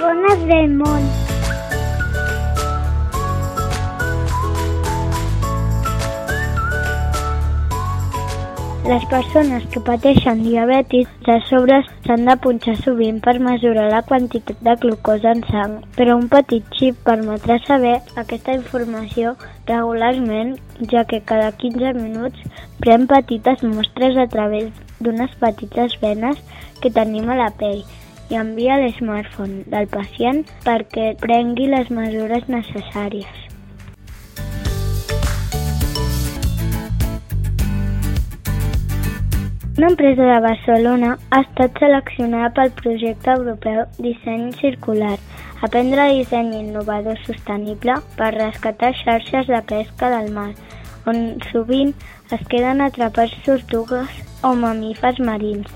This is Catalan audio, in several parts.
bones del món. Les persones que pateixen diabetis de sobre s'han de punxar sovint per mesurar la quantitat de glucosa en sang, però un petit xip permetrà saber aquesta informació regularment, ja que cada 15 minuts pren petites mostres a través d'unes petites venes que tenim a la pell i envia l'esmartphone del pacient perquè prengui les mesures necessàries. Una empresa de Barcelona ha estat seleccionada pel projecte europeu Disseny Circular, aprendre disseny innovador sostenible per rescatar xarxes de pesca del mar, on sovint es queden atrapats tortugues o mamífers marins,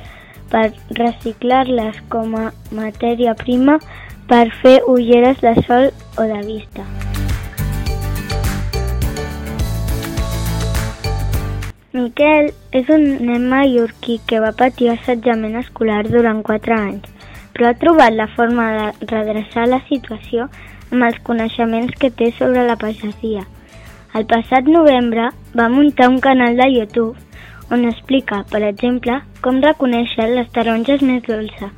per reciclar-les com a matèria prima per fer ulleres de sol o de vista. Miquel és un nen mallorquí que va patir assetjament escolar durant 4 anys, però ha trobat la forma de redreçar la situació amb els coneixements que té sobre la pagesia. El passat novembre va muntar un canal de YouTube on explica, per exemple, com reconèixer les taronges més dolces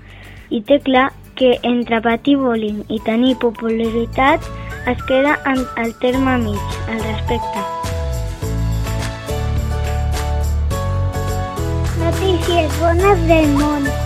i té clar que entre patir bullying i tenir popularitat es queda en el terme mig, el respecte. Notícies bones del món.